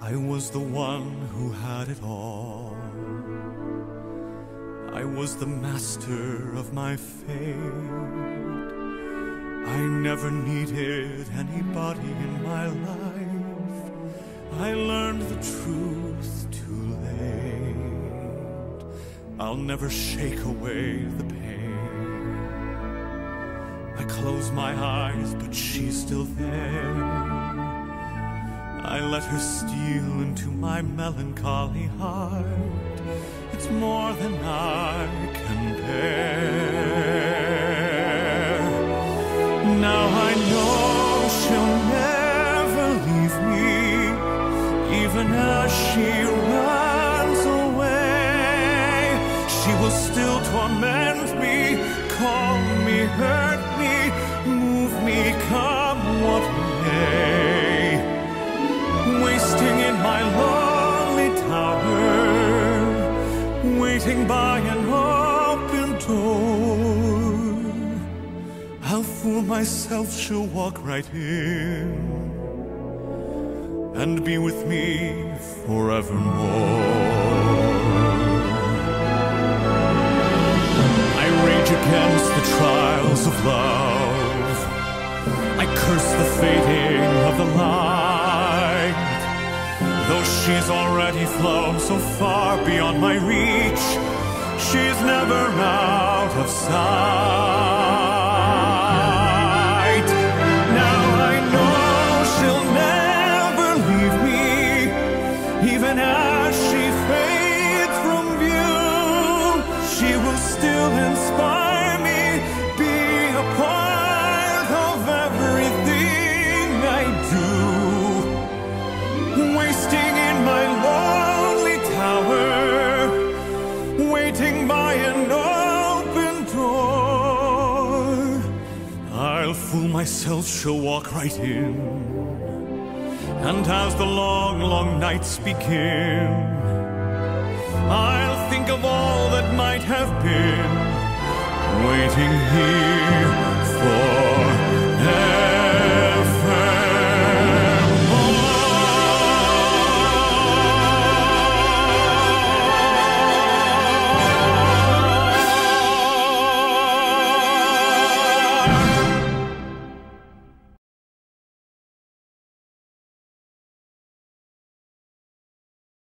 I was the one who had it all. I was the master of my fate. I never needed anybody in my life. I learned the truth too late. I'll never shake away the pain. I close my eyes, but she's still there. I let her steal into my melancholy heart. It's more than I can bear. Now I know she'll never leave me, even as she runs away. She will still torment me, call me, hurt me, move me, come what may my lonely tower, waiting by an open door. I'll fool myself, she'll walk right in and be with me forevermore. I rage against the trials of love. I curse the fading of the light. She's already flown so far beyond my reach, she's never out of sight. Now I know she'll never leave me, even as she fades from view. She will still inspire waiting by an open door. I'll fool myself, she'll walk right in. And as the long, long nights begin, I'll think of all that might have been, waiting here for